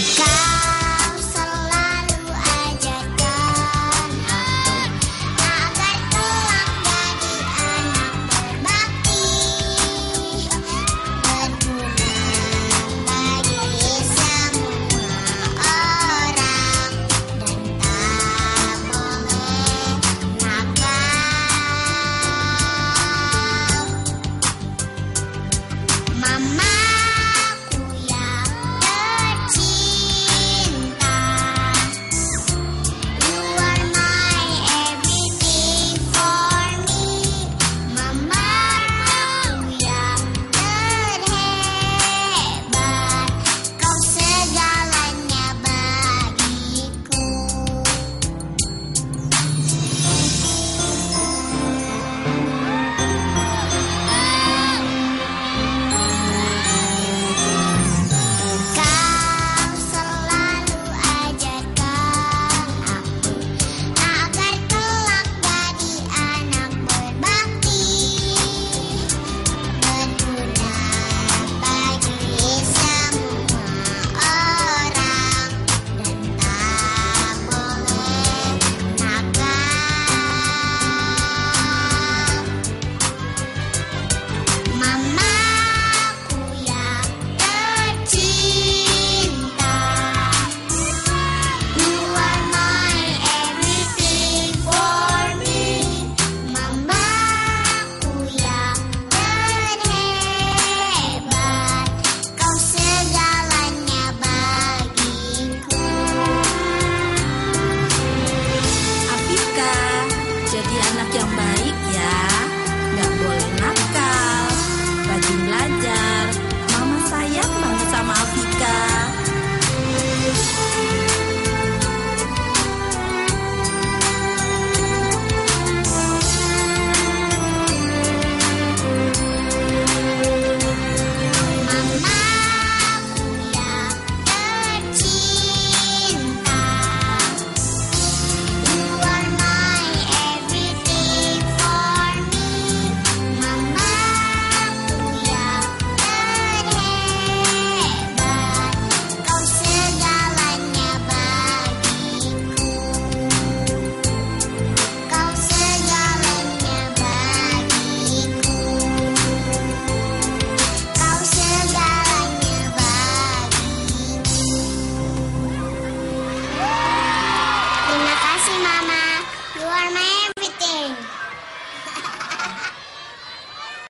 Shine.